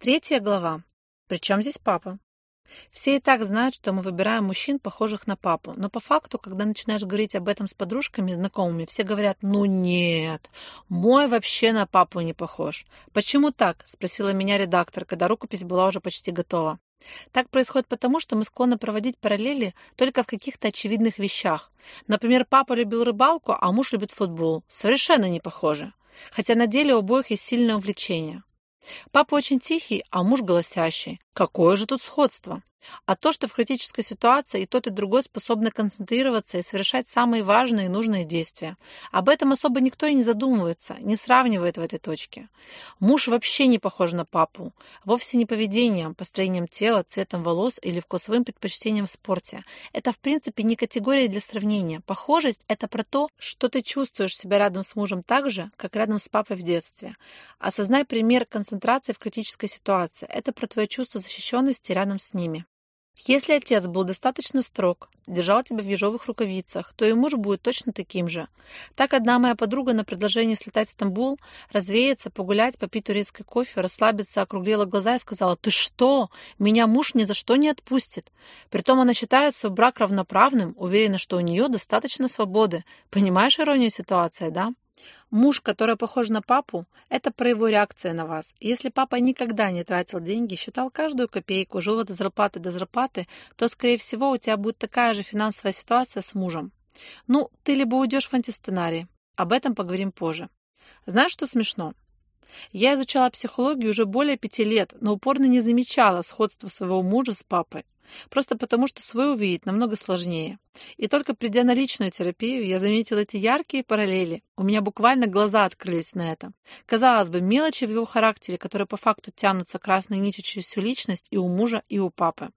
Третья глава. Причем здесь папа? Все и так знают, что мы выбираем мужчин, похожих на папу. Но по факту, когда начинаешь говорить об этом с подружками и знакомыми, все говорят, ну нет, мой вообще на папу не похож. Почему так? Спросила меня редактор, когда рукопись была уже почти готова. Так происходит потому, что мы склонны проводить параллели только в каких-то очевидных вещах. Например, папа любил рыбалку, а муж любит футбол. Совершенно не похоже. Хотя на деле у обоих есть сильное увлечение. Папа очень тихий, а муж голосящий. Какое же тут сходство? А то, что в критической ситуации и тот, и другой способны концентрироваться и совершать самые важные и нужные действия. Об этом особо никто и не задумывается, не сравнивает в этой точке. Муж вообще не похож на папу. Вовсе не поведением, построением тела, цветом волос или вкусовым предпочтением в спорте. Это, в принципе, не категория для сравнения. Похожесть – это про то, что ты чувствуешь себя рядом с мужем так же, как рядом с папой в детстве. Осознай пример концентрации в критической ситуации. Это про твое чувство защищенности рядом с ними. Если отец был достаточно строг, держал тебя в ежовых рукавицах, то и муж будет точно таким же. Так одна моя подруга на предложение слетать в Стамбул, развеяться, погулять, попить турецкий кофе, расслабиться, округлила глаза и сказала «Ты что? Меня муж ни за что не отпустит». Притом она считает свой брак равноправным, уверена, что у нее достаточно свободы. Понимаешь иронию ситуации, да? Муж, который похож на папу, это про его реакция на вас. Если папа никогда не тратил деньги, считал каждую копейку, жил от зарплаты до зарплаты, то, скорее всего, у тебя будет такая же финансовая ситуация с мужем. Ну, ты либо уйдешь в антисценарий. Об этом поговорим позже. Знаешь, что смешно? Я изучала психологию уже более пяти лет, но упорно не замечала сходства своего мужа с папой. Просто потому, что свой увидеть намного сложнее. И только придя на личную терапию, я заметила эти яркие параллели. У меня буквально глаза открылись на это. Казалось бы, мелочи в его характере, которые по факту тянутся красной нитью через всю личность и у мужа, и у папы.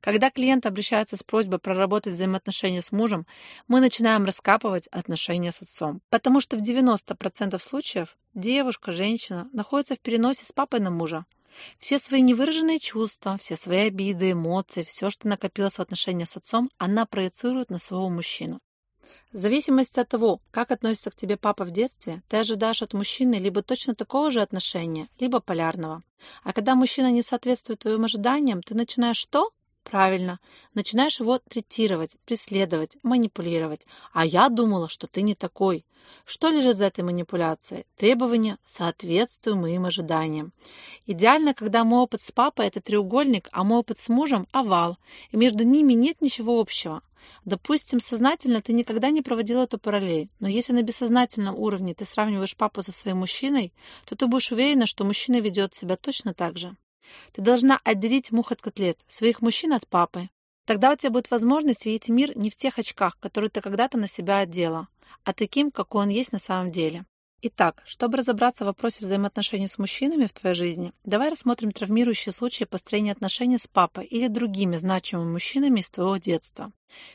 Когда клиент обращается с просьбой проработать взаимоотношения с мужем, мы начинаем раскапывать отношения с отцом. Потому что в 90% случаев девушка, женщина находится в переносе с папой на мужа. Все свои невыраженные чувства, все свои обиды, эмоции, все, что накопилось в отношениях с отцом, она проецирует на своего мужчину. В зависимости от того, как относится к тебе папа в детстве, ты ожидаешь от мужчины либо точно такого же отношения, либо полярного. А когда мужчина не соответствует твоим ожиданиям, ты начинаешь что? Правильно. Начинаешь его третировать, преследовать, манипулировать. А я думала, что ты не такой. Что лежит за этой манипуляцией? Требования соответствуют моим ожиданиям. Идеально, когда мой опыт с папой – это треугольник, а мой опыт с мужем – овал, и между ними нет ничего общего. Допустим, сознательно ты никогда не проводил эту параллель, но если на бессознательном уровне ты сравниваешь папу со своим мужчиной, то ты будешь уверена, что мужчина ведет себя точно так же. Ты должна отделить мух от котлет, своих мужчин от папы. Тогда у тебя будет возможность видеть мир не в тех очках, которые ты когда-то на себя одела, а таким, какой он есть на самом деле. Итак, чтобы разобраться в вопросе взаимоотношений с мужчинами в твоей жизни, давай рассмотрим травмирующие случаи построения отношений с папой или другими значимыми мужчинами из твоего детства.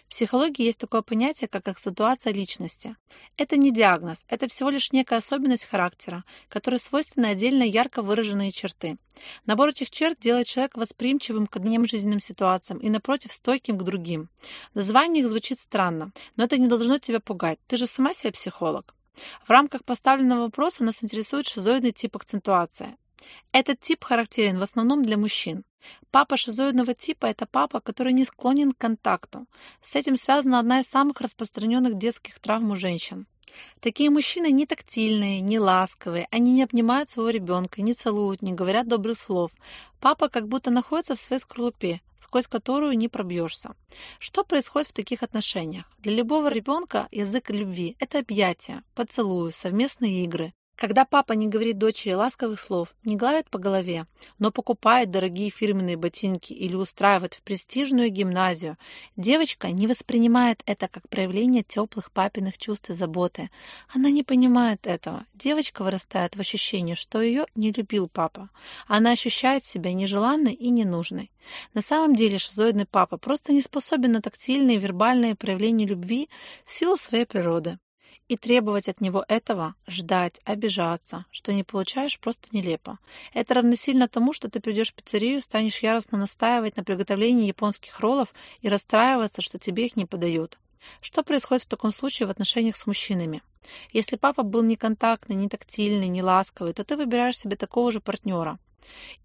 В психологии есть такое понятие, как акцентуация личности. Это не диагноз, это всего лишь некая особенность характера, которой свойственны отдельно ярко выраженные черты. Набор этих черт делает человека восприимчивым к одним жизненным ситуациям и, напротив, стойким к другим. Название их звучит странно, но это не должно тебя пугать. Ты же сама себе психолог. В рамках поставленного вопроса нас интересует шизоидный тип акцентуации. Этот тип характерен в основном для мужчин. Папа шизоидного типа – это папа, который не склонен к контакту. С этим связана одна из самых распространенных детских травм у женщин. Такие мужчины не тактильные, не ласковые, они не обнимают своего ребенка, не целуют, не говорят добрых слов. Папа как будто находится в своей скорлупе, сквозь которую не пробьешься. Что происходит в таких отношениях? Для любого ребенка язык любви – это объятия, поцелуи, совместные игры. Когда папа не говорит дочери ласковых слов, не гладит по голове, но покупает дорогие фирменные ботинки или устраивает в престижную гимназию, девочка не воспринимает это как проявление теплых папиных чувств и заботы. Она не понимает этого. Девочка вырастает в ощущении, что ее не любил папа. Она ощущает себя нежеланной и ненужной. На самом деле шизоидный папа просто не способен на тактильные и вербальные проявления любви в силу своей природы. И требовать от него этого, ждать, обижаться, что не получаешь, просто нелепо. Это равносильно тому, что ты придешь в пиццерию, станешь яростно настаивать на приготовлении японских роллов и расстраиваться, что тебе их не подают. Что происходит в таком случае в отношениях с мужчинами? Если папа был не контактный, не тактильный, не ласковый, то ты выбираешь себе такого же партнера.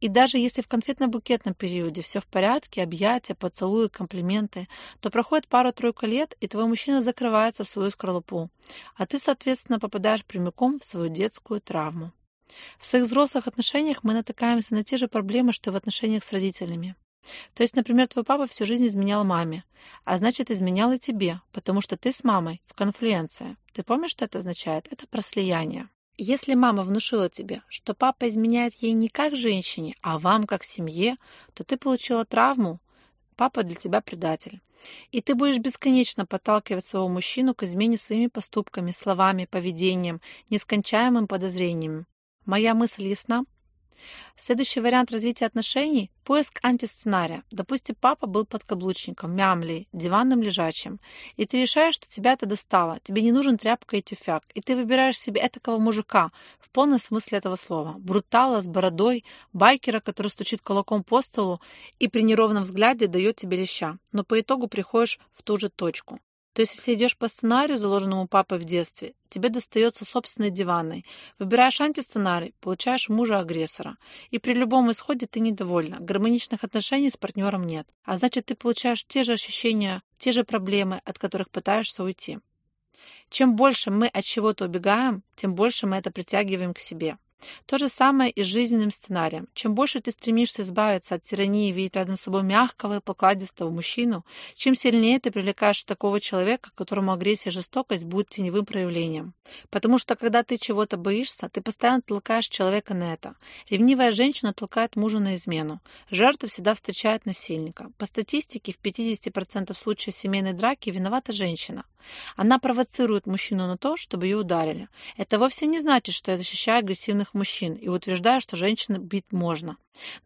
И даже если в конфетно-букетном периоде все в порядке, объятия, поцелуи, комплименты, то проходит пару-тройку лет, и твой мужчина закрывается в свою скорлупу, а ты, соответственно, попадаешь прямиком в свою детскую травму. В своих взрослых отношениях мы натыкаемся на те же проблемы, что и в отношениях с родителями. То есть, например, твой папа всю жизнь изменял маме, а значит, изменял и тебе, потому что ты с мамой в конфлюенции. Ты помнишь, что это означает? Это про слияние. Если мама внушила тебе, что папа изменяет ей не как женщине, а вам как семье, то ты получила травму. Папа для тебя предатель. И ты будешь бесконечно подталкивать своего мужчину к измене своими поступками, словами, поведением, нескончаемым подозрением. Моя мысль ясна? Следующий вариант развития отношений – поиск антисценария. Допустим, папа был подкаблучником, мямлей, диванным лежачим. И ты решаешь, что тебя это достало, тебе не нужен тряпка и тюфяк. И ты выбираешь себе этакого мужика, в полном смысле этого слова. Брутала с бородой, байкера, который стучит кулаком по столу и при неровном взгляде дает тебе леща. Но по итогу приходишь в ту же точку. То есть, если идешь по сценарию, заложенному папой в детстве, тебе достается собственной диванной. Выбираешь антисценарий, получаешь мужа-агрессора. И при любом исходе ты недовольна. Гармоничных отношений с партнером нет. А значит, ты получаешь те же ощущения, те же проблемы, от которых пытаешься уйти. Чем больше мы от чего-то убегаем, тем больше мы это притягиваем к себе. То же самое и с жизненным сценарием. Чем больше ты стремишься избавиться от тирании и видеть рядом с собой мягкого и покладистого мужчину, чем сильнее ты привлекаешь такого человека, которому агрессия и жестокость будут теневым проявлением. Потому что, когда ты чего-то боишься, ты постоянно толкаешь человека на это. Ревнивая женщина толкает мужа на измену. Жертва всегда встречает насильника. По статистике, в 50% случаев семейной драки виновата женщина. Она провоцирует мужчину на то, чтобы ее ударили. Это вовсе не значит, что я защищаю агрессивных мужчин и утверждаю, что женщин бить можно.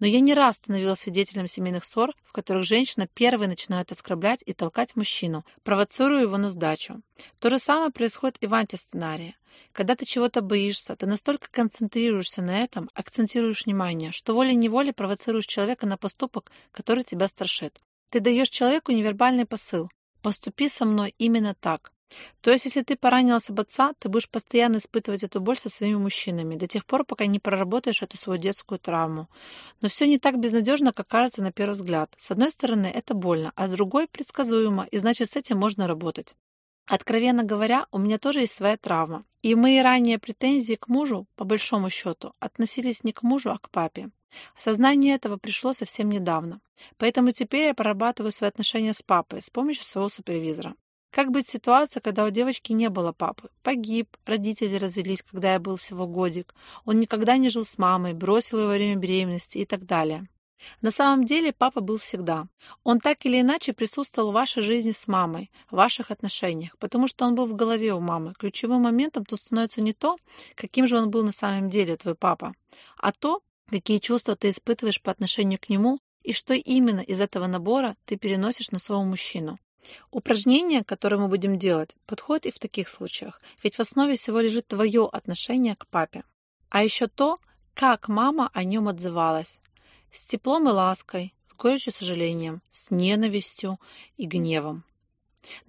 Но я не раз становилась свидетелем семейных ссор, в которых женщина первой начинает оскорблять и толкать мужчину, провоцируя его на сдачу. То же самое происходит и в антисценарии. Когда ты чего-то боишься, ты настолько концентрируешься на этом, акцентируешь внимание, что волей-неволей провоцируешь человека на поступок, который тебя страшит. Ты даешь человеку невербальный посыл. Поступи со мной именно так. То есть, если ты поранилась об отца, ты будешь постоянно испытывать эту боль со своими мужчинами, до тех пор, пока не проработаешь эту свою детскую травму. Но все не так безнадежно, как кажется на первый взгляд. С одной стороны, это больно, а с другой – предсказуемо, и значит, с этим можно работать. Откровенно говоря, у меня тоже есть своя травма. И мои ранние претензии к мужу, по большому счету, относились не к мужу, а к папе. Осознание этого пришло совсем недавно. Поэтому теперь я прорабатываю свои отношения с папой с помощью своего супервизора. Как быть в ситуации, когда у девочки не было папы? Погиб, родители развелись, когда я был всего годик. Он никогда не жил с мамой, бросил ее во время беременности и так далее. На самом деле папа был всегда. Он так или иначе присутствовал в вашей жизни с мамой, в ваших отношениях, потому что он был в голове у мамы. Ключевым моментом тут становится не то, каким же он был на самом деле, твой папа, а то, какие чувства ты испытываешь по отношению к нему и что именно из этого набора ты переносишь на своего мужчину. Упражнение, которое мы будем делать, подходит и в таких случаях, ведь в основе всего лежит твое отношение к папе. А еще то, как мама о нем отзывалась. С теплом и лаской, с горечью сожалением, с ненавистью и гневом.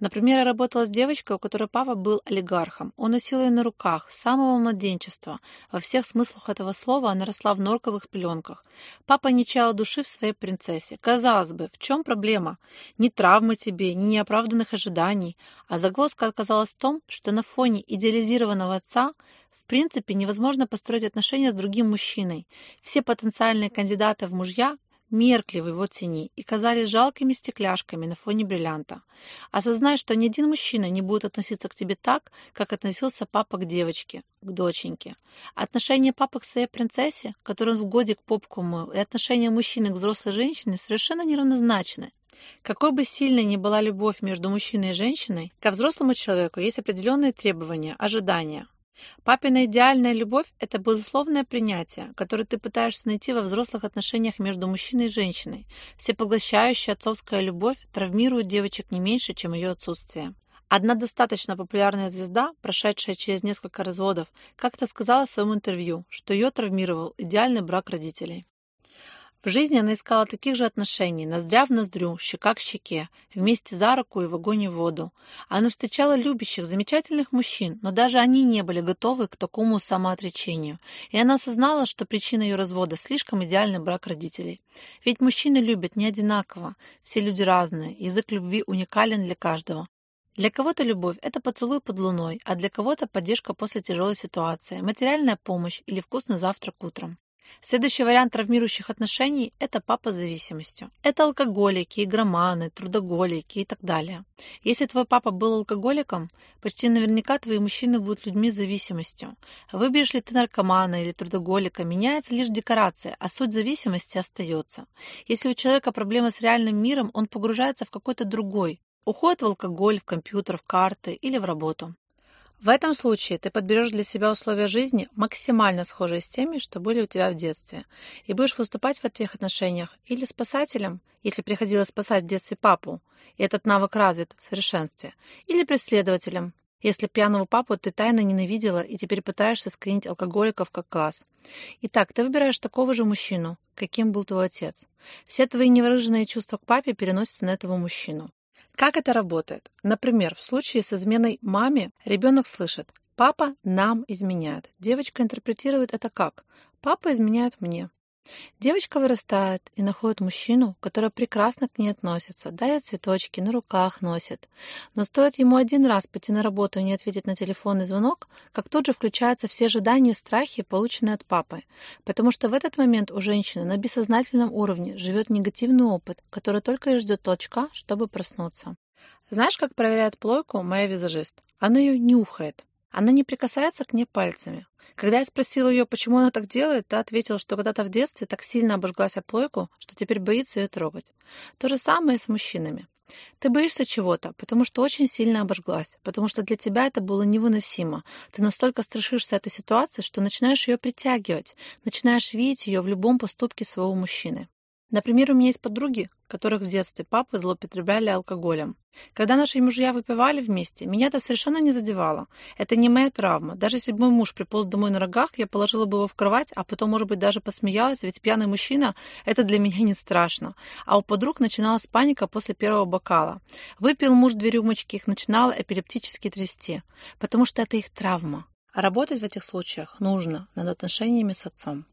Например, я работала с девочкой, у которой папа был олигархом. Он носил ее на руках с самого младенчества. Во всех смыслах этого слова она росла в норковых пеленках. Папа не чаял души в своей принцессе. Казалось бы, в чем проблема? Ни травмы тебе, ни неоправданных ожиданий. А загвоздка оказалась в том, что на фоне идеализированного отца в принципе невозможно построить отношения с другим мужчиной. Все потенциальные кандидаты в мужья меркли в его тени и казались жалкими стекляшками на фоне бриллианта. Осознай, что ни один мужчина не будет относиться к тебе так, как относился папа к девочке, к доченьке. Отношение папы к своей принцессе, которую он в годик попку мыл, и отношение мужчины к взрослой женщине совершенно неравнозначны. Какой бы сильной ни была любовь между мужчиной и женщиной, ко взрослому человеку есть определенные требования, ожидания. Папина идеальная любовь – это безусловное принятие, которое ты пытаешься найти во взрослых отношениях между мужчиной и женщиной. Всепоглощающая отцовская любовь травмирует девочек не меньше, чем ее отсутствие. Одна достаточно популярная звезда, прошедшая через несколько разводов, как-то сказала в своем интервью, что ее травмировал идеальный брак родителей. В жизни она искала таких же отношений, ноздря в ноздрю, щека к щеке, вместе за руку и в огонь и в воду. Она встречала любящих, замечательных мужчин, но даже они не были готовы к такому самоотречению. И она осознала, что причина ее развода – слишком идеальный брак родителей. Ведь мужчины любят не одинаково, все люди разные, язык любви уникален для каждого. Для кого-то любовь – это поцелуй под луной, а для кого-то поддержка после тяжелой ситуации, материальная помощь или вкусный завтрак утром. Следующий вариант травмирующих отношений – это папа с зависимостью. Это алкоголики, игроманы, трудоголики и так далее. Если твой папа был алкоголиком, почти наверняка твои мужчины будут людьми с зависимостью. Выберешь ли ты наркомана или трудоголика, меняется лишь декорация, а суть зависимости остается. Если у человека проблемы с реальным миром, он погружается в какой-то другой, уходит в алкоголь, в компьютер, в карты или в работу. В этом случае ты подберешь для себя условия жизни максимально схожие с теми, что были у тебя в детстве, и будешь выступать в этих отношениях или спасателем, если приходилось спасать в детстве папу, и этот навык развит в совершенстве, или преследователем, если пьяного папу ты тайно ненавидела и теперь пытаешься скринить алкоголиков как класс. Итак, ты выбираешь такого же мужчину, каким был твой отец. Все твои невыраженные чувства к папе переносятся на этого мужчину. Как это работает? Например, в случае с изменой маме ребенок слышит «папа нам изменяет». Девочка интерпретирует это как «папа изменяет мне». Девочка вырастает и находит мужчину, который прекрасно к ней относится, дарит цветочки, на руках носит. Но стоит ему один раз пойти на работу и не ответить на телефонный звонок, как тут же включаются все ожидания и страхи, полученные от папы. Потому что в этот момент у женщины на бессознательном уровне живет негативный опыт, который только и ждет толчка, чтобы проснуться. Знаешь, как проверяет плойку моя визажист? Она ее нюхает. Она не прикасается к ней пальцами. Когда я спросила ее, почему она так делает, та ответила, что когда-то в детстве так сильно обожглась о плойку, что теперь боится ее трогать. То же самое с мужчинами. Ты боишься чего-то, потому что очень сильно обожглась, потому что для тебя это было невыносимо. Ты настолько страшишься этой ситуации, что начинаешь ее притягивать, начинаешь видеть ее в любом поступке своего мужчины. Например, у меня есть подруги, которых в детстве папы злоупотребляли алкоголем. Когда наши мужья выпивали вместе, меня это совершенно не задевало. Это не моя травма. Даже если бы мой муж приполз домой на рогах, я положила бы его в кровать, а потом, может быть, даже посмеялась, ведь пьяный мужчина — это для меня не страшно. А у подруг начиналась паника после первого бокала. Выпил муж две рюмочки, их начинало эпилептически трясти, потому что это их травма. А работать в этих случаях нужно над отношениями с отцом.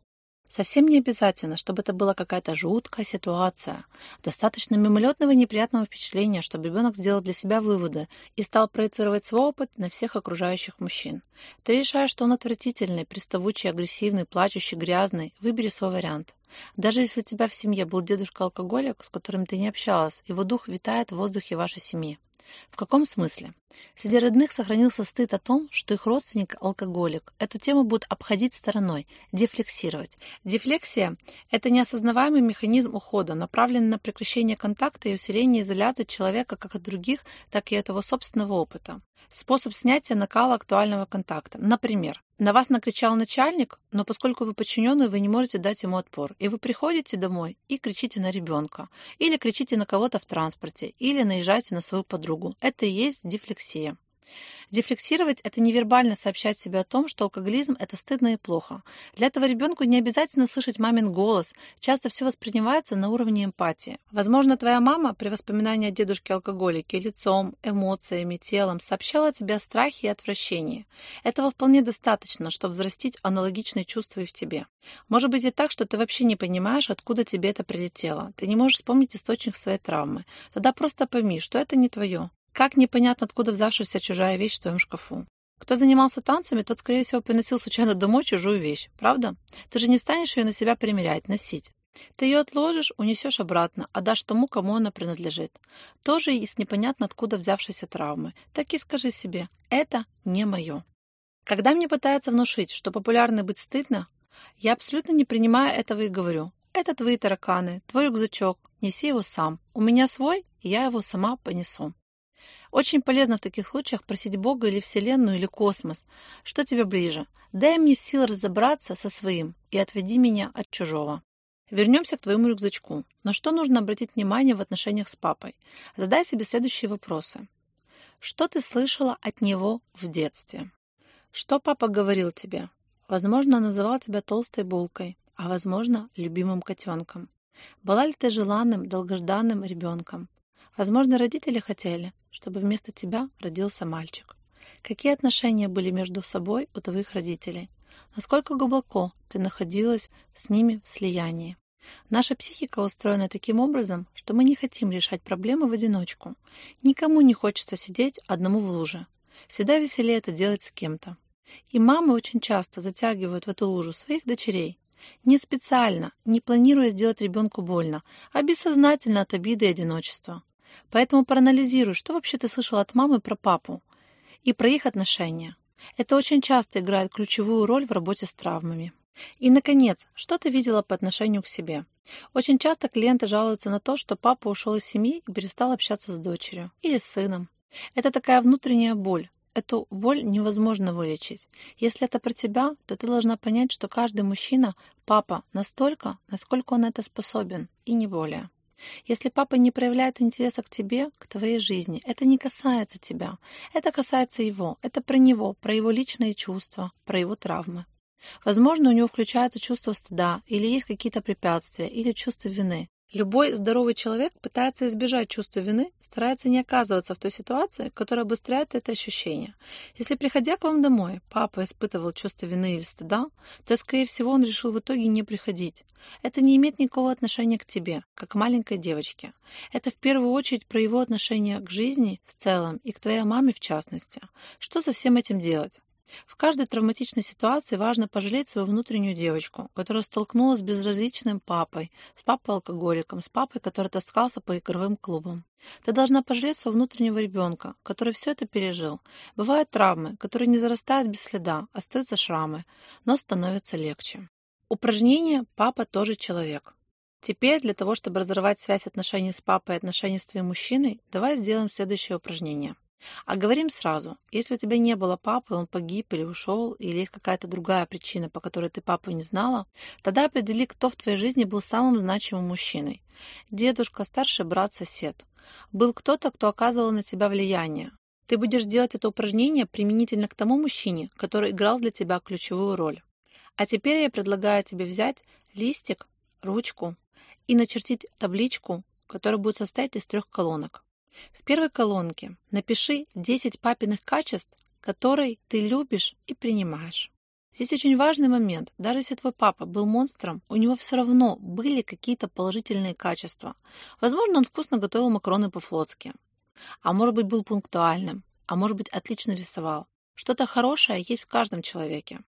Совсем не обязательно, чтобы это была какая-то жуткая ситуация. Достаточно мимолетного неприятного впечатления, чтобы ребенок сделал для себя выводы и стал проецировать свой опыт на всех окружающих мужчин. Ты решаешь, что он отвратительный, приставучий, агрессивный, плачущий, грязный. Выбери свой вариант. Даже если у тебя в семье был дедушка-алкоголик, с которым ты не общалась, его дух витает в воздухе вашей семьи. В каком смысле? Среди родных сохранился стыд о том, что их родственник – алкоголик. Эту тему будут обходить стороной, дефлексировать. Дефлексия – это неосознаваемый механизм ухода, направленный на прекращение контакта и усиление изоляции человека как от других, так и от его собственного опыта. Способ снятия накала актуального контакта. Например, на вас накричал начальник, но поскольку вы подчиненный, вы не можете дать ему отпор. И вы приходите домой и кричите на ребенка. Или кричите на кого-то в транспорте. Или наезжаете на свою подругу. Это и есть дефлексия. Дефлексировать – это невербально сообщать себе о том, что алкоголизм – это стыдно и плохо. Для этого ребенку не обязательно слышать мамин голос. Часто все воспринимается на уровне эмпатии. Возможно, твоя мама при воспоминании о дедушке-алкоголике лицом, эмоциями, телом сообщала тебе о страхе и отвращении. Этого вполне достаточно, чтобы взрастить аналогичные чувства и в тебе. Может быть и так, что ты вообще не понимаешь, откуда тебе это прилетело. Ты не можешь вспомнить источник своей травмы. Тогда просто пойми, что это не твое. Как непонятно, откуда взявшаяся чужая вещь в твоем шкафу. Кто занимался танцами, тот, скорее всего, приносил случайно домой чужую вещь, правда? Ты же не станешь ее на себя примерять, носить. Ты ее отложишь, унесешь обратно, отдашь тому, кому она принадлежит. Тоже и с непонятно откуда взявшейся травмы. Так и скажи себе, это не мое. Когда мне пытаются внушить, что популярно быть стыдно, я абсолютно не принимаю этого и говорю. Это твои тараканы, твой рюкзачок, неси его сам. У меня свой, я его сама понесу. Очень полезно в таких случаях просить Бога или Вселенную, или космос. Что тебе ближе? Дай мне сил разобраться со своим и отведи меня от чужого. Вернемся к твоему рюкзачку. На что нужно обратить внимание в отношениях с папой? Задай себе следующие вопросы. Что ты слышала от него в детстве? Что папа говорил тебе? Возможно, называл тебя толстой булкой, а возможно, любимым котенком. Была ли ты желанным, долгожданным ребенком? Возможно, родители хотели, чтобы вместо тебя родился мальчик. Какие отношения были между собой у твоих родителей? Насколько глубоко ты находилась с ними в слиянии? Наша психика устроена таким образом, что мы не хотим решать проблемы в одиночку. Никому не хочется сидеть одному в луже. Всегда веселее это делать с кем-то. И мамы очень часто затягивают в эту лужу своих дочерей. Не специально, не планируя сделать ребенку больно, а бессознательно от обиды и одиночества. Поэтому проанализируй, что вообще ты слышал от мамы про папу и про их отношения. Это очень часто играет ключевую роль в работе с травмами. И, наконец, что ты видела по отношению к себе? Очень часто клиенты жалуются на то, что папа ушел из семьи и перестал общаться с дочерью или с сыном. Это такая внутренняя боль. Эту боль невозможно вылечить. Если это про тебя, то ты должна понять, что каждый мужчина – папа настолько, насколько он это способен, и не более. Если папа не проявляет интереса к тебе, к твоей жизни, это не касается тебя. Это касается его. Это про него, про его личные чувства, про его травмы. Возможно, у него включается чувство стыда, или есть какие-то препятствия, или чувство вины. Любой здоровый человек пытается избежать чувства вины, старается не оказываться в той ситуации, которая обостряет это ощущение. Если, приходя к вам домой, папа испытывал чувство вины или стыда, то, скорее всего, он решил в итоге не приходить. Это не имеет никакого отношения к тебе, как к маленькой девочке. Это в первую очередь про его отношение к жизни в целом и к твоей маме в частности. Что со всем этим делать? В каждой травматичной ситуации важно пожалеть свою внутреннюю девочку, которая столкнулась с безразличным папой, с папой-алкоголиком, с папой, который таскался по игровым клубам. Ты должна пожалеть своего внутреннего ребенка, который все это пережил. Бывают травмы, которые не зарастают без следа, остаются шрамы, но становятся легче. Упражнение «Папа тоже человек». Теперь для того, чтобы разорвать связь отношений с папой и отношений с твоим мужчиной, давай сделаем следующее упражнение. А говорим сразу, если у тебя не было папы, он погиб или ушел, или есть какая-то другая причина, по которой ты папу не знала, тогда определи, кто в твоей жизни был самым значимым мужчиной. Дедушка, старший брат, сосед. Был кто-то, кто оказывал на тебя влияние. Ты будешь делать это упражнение применительно к тому мужчине, который играл для тебя ключевую роль. А теперь я предлагаю тебе взять листик, ручку и начертить табличку, которая будет состоять из трех колонок. В первой колонке напиши 10 папиных качеств, которые ты любишь и принимаешь. Здесь очень важный момент. Даже если твой папа был монстром, у него все равно были какие-то положительные качества. Возможно, он вкусно готовил макароны по-флотски. А может быть, был пунктуальным. А может быть, отлично рисовал. Что-то хорошее есть в каждом человеке.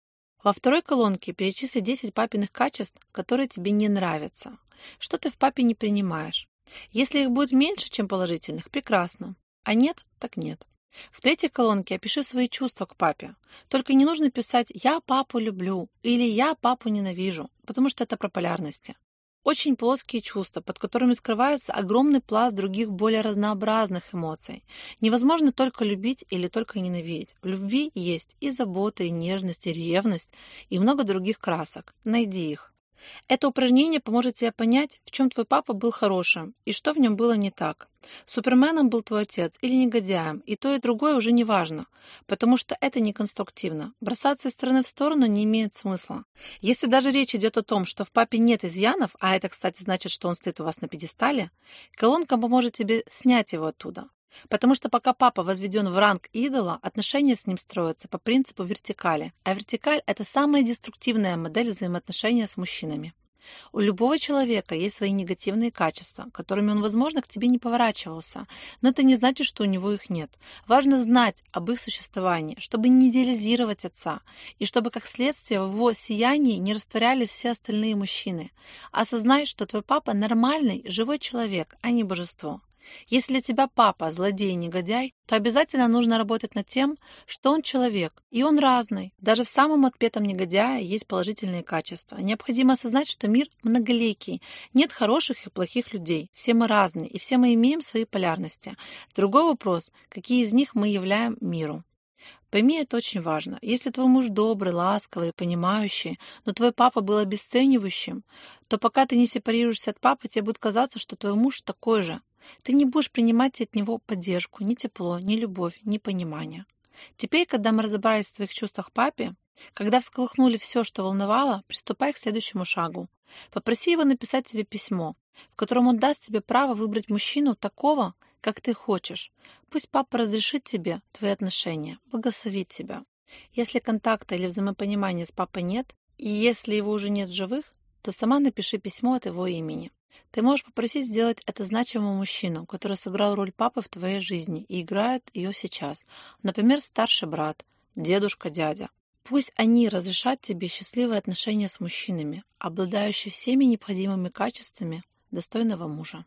Во второй колонке перечисли 10 папиных качеств, которые тебе не нравятся. Что ты в папе не принимаешь. Если их будет меньше, чем положительных, прекрасно. А нет, так нет. В третьей колонке опиши свои чувства к папе. Только не нужно писать «я папу люблю» или «я папу ненавижу», потому что это про полярности. Очень плоские чувства, под которыми скрывается огромный пласт других более разнообразных эмоций. Невозможно только любить или только ненавидеть. В любви есть и забота, и нежность, и ревность, и много других красок. Найди их. Это упражнение поможет тебе понять, в чем твой папа был хорошим и что в нем было не так. Суперменом был твой отец или негодяем, и то и другое уже не важно, потому что это не конструктивно. Бросаться из стороны в сторону не имеет смысла. Если даже речь идет о том, что в папе нет изъянов, а это, кстати, значит, что он стоит у вас на пьедестале, колонка поможет тебе снять его оттуда. Потому что пока папа возведен в ранг идола, отношения с ним строятся по принципу вертикали. А вертикаль – это самая деструктивная модель взаимоотношения с мужчинами. У любого человека есть свои негативные качества, которыми он, возможно, к тебе не поворачивался, но это не значит, что у него их нет. Важно знать об их существовании, чтобы не идеализировать отца, и чтобы, как следствие, в его сиянии не растворялись все остальные мужчины. Осознай, что твой папа нормальный, живой человек, а не божество. Если тебя папа злодей и негодяй, то обязательно нужно работать над тем, что он человек, и он разный. Даже в самом отпетом негодяе есть положительные качества. Необходимо осознать, что мир многоликий. Нет хороших и плохих людей. Все мы разные, и все мы имеем свои полярности. Другой вопрос, какие из них мы являем миру. Пойми, это очень важно. Если твой муж добрый, ласковый, понимающий, но твой папа был обесценивающим, то пока ты не сепарируешься от папы, тебе будет казаться, что твой муж такой же. Ты не будешь принимать от него поддержку, ни тепло, ни любовь, ни понимание. Теперь, когда мы разобрались в твоих чувствах папе, когда всколыхнули все, что волновало, приступай к следующему шагу. Попроси его написать тебе письмо. в котором он даст тебе право выбрать мужчину такого, как ты хочешь. Пусть папа разрешит тебе твои отношения, благословит тебя. Если контакта или взаимопонимания с папой нет, и если его уже нет в живых, то сама напиши письмо от его имени. Ты можешь попросить сделать это значимому мужчину, который сыграл роль папы в твоей жизни и играет ее сейчас. Например, старший брат, дедушка, дядя. Пусть они разрешат тебе счастливые отношения с мужчинами, обладающими всеми необходимыми качествами достойного мужа.